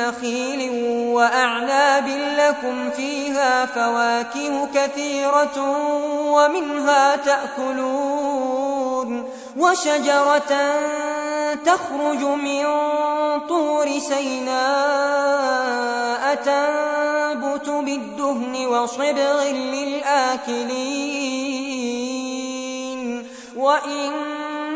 نخيل وأعناب لكم فيها فواكه كثيرة ومنها تأكلون وشجرة تخرج من طور سيناء تنبت بالدهن وصبغ للآكلين وإن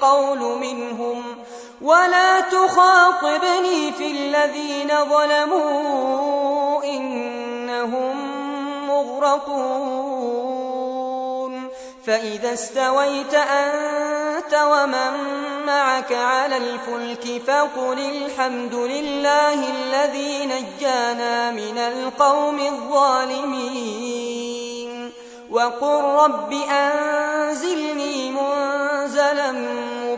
القول منهم ولا تخاطبني في الذين ظلموا إنهم مغرقون فإذا استويت أنت ومن معك على الفلك فقل الحمد لله الذي نجانا من القوم الظالمين وقل رب أنزلني منزلا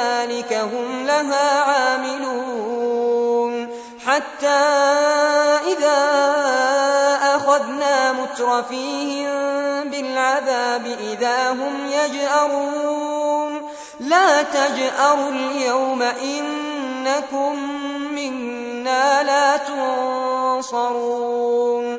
ذلك هم لها عاملون. حتى إذا أخذنا مترفيهم بالعذاب إذا هم يجأرون. لا تجأروا اليوم إنكم منا لا تنصرون.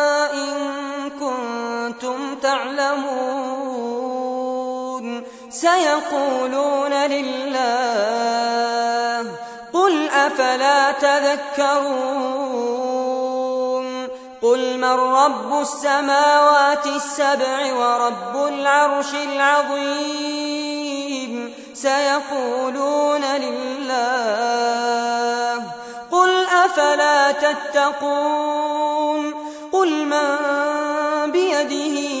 سيقولون لله قل أفلا تذكرون قل من رب السماوات السبع ورب العرش العظيم سيقولون لله قل أفلا تتقون قل من بيده